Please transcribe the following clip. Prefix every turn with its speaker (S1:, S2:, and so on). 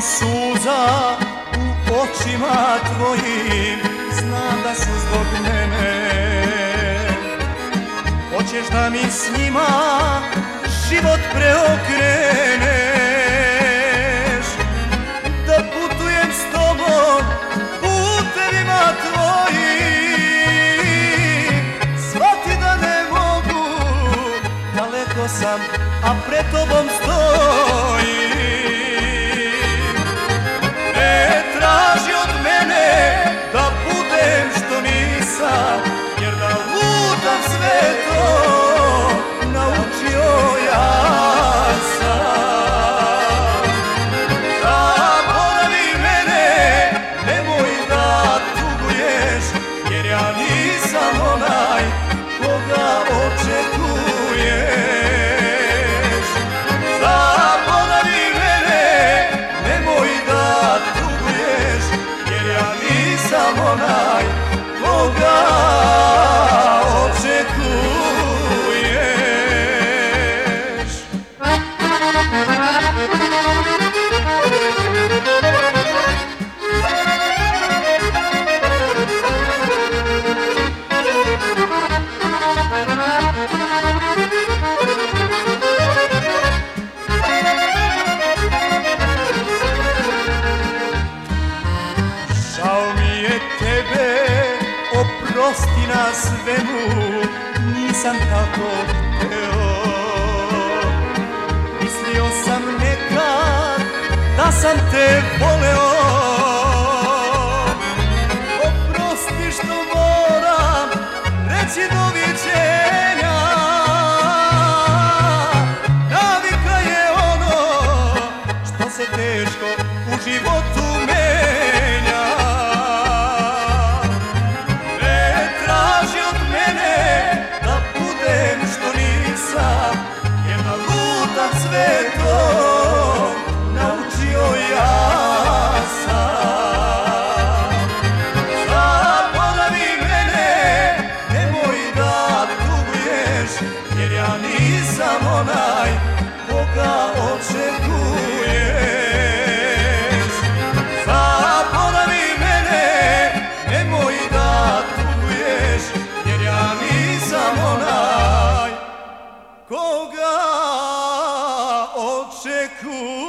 S1: suza u očima tvojim. Znam da su zbog mene. Hoćeš da mi s njima život preokreneš? Da putujem s tobom putevima tvojim. Svati da ne mogu, daleko sam, a pred tobom stojim nisam onaj tebe, oprosti na svemu, nisam tako hteo. Mislio sam nekad da sam te voleo. Nisam onaj koga očekuješ. Zaboravi mene, nemoj da tuguješ Jer ja nisam onaj koga očekuješ